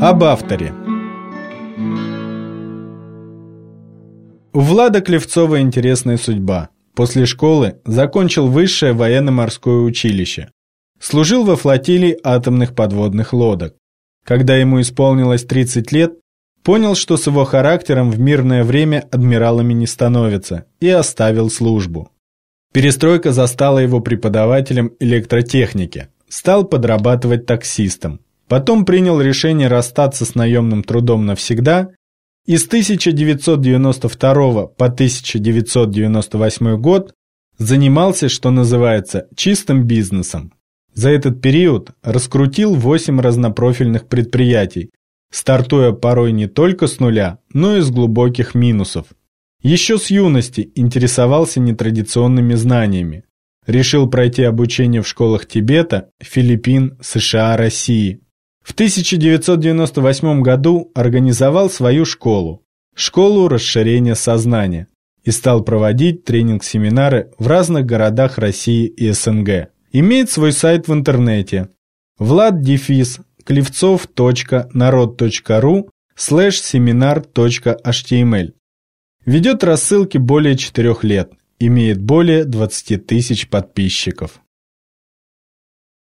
Об авторе. У Влада Клевцова интересная судьба. После школы закончил высшее военно-морское училище. Служил во флотилии атомных подводных лодок. Когда ему исполнилось 30 лет, понял, что с его характером в мирное время адмиралами не становится, и оставил службу. Перестройка застала его преподавателем электротехники, стал подрабатывать таксистом. Потом принял решение расстаться с наемным трудом навсегда и с 1992 по 1998 год занимался, что называется, чистым бизнесом. За этот период раскрутил 8 разнопрофильных предприятий, стартуя порой не только с нуля, но и с глубоких минусов. Еще с юности интересовался нетрадиционными знаниями. Решил пройти обучение в школах Тибета, Филиппин, США, России. В 1998 году организовал свою школу, школу расширения сознания, и стал проводить тренинг-семинары в разных городах России и СНГ. Имеет свой сайт в интернете клевцов.народ.ру слэш семинар.html. Ведет рассылки более 4 лет, имеет более 20 тысяч подписчиков.